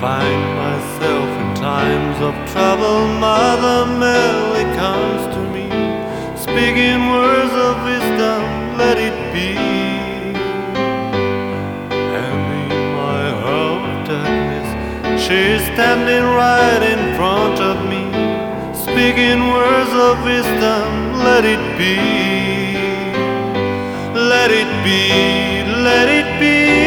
find myself in times of trouble, Mother Mary comes to me, speaking words of wisdom, let it be. And in my of darkness, she's standing right in front of me, speaking words of wisdom, let it be. Let it be, let it be,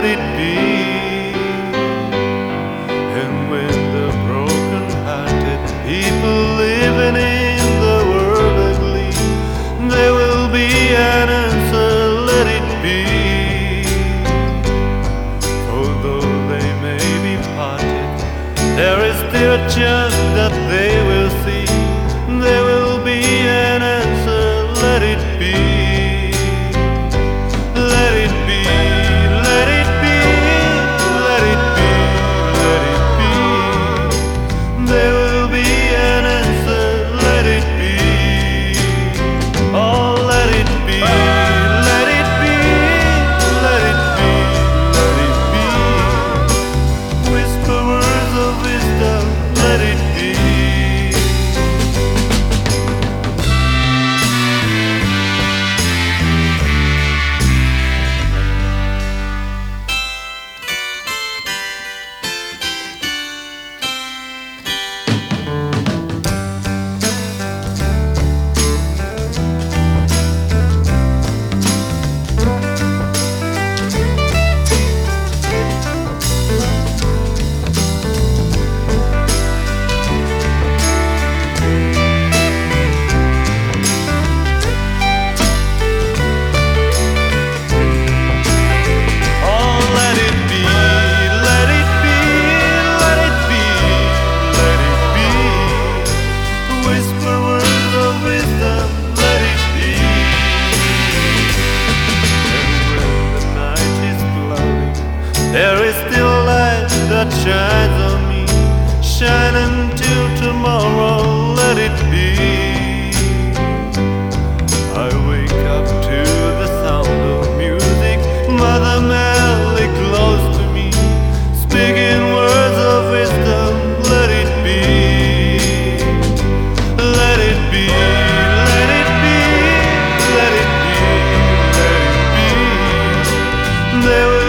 let it be. And when the broken hearted people living in the world ugly, there will be an answer, let it be. Although they may be parted, there is still a chance that they will see. shines on me. Shine until tomorrow, let it be. I wake up to the sound of music, Mother Melly close to me, speaking words of wisdom. Let it be, let it be, let it be, let it be, let it be. There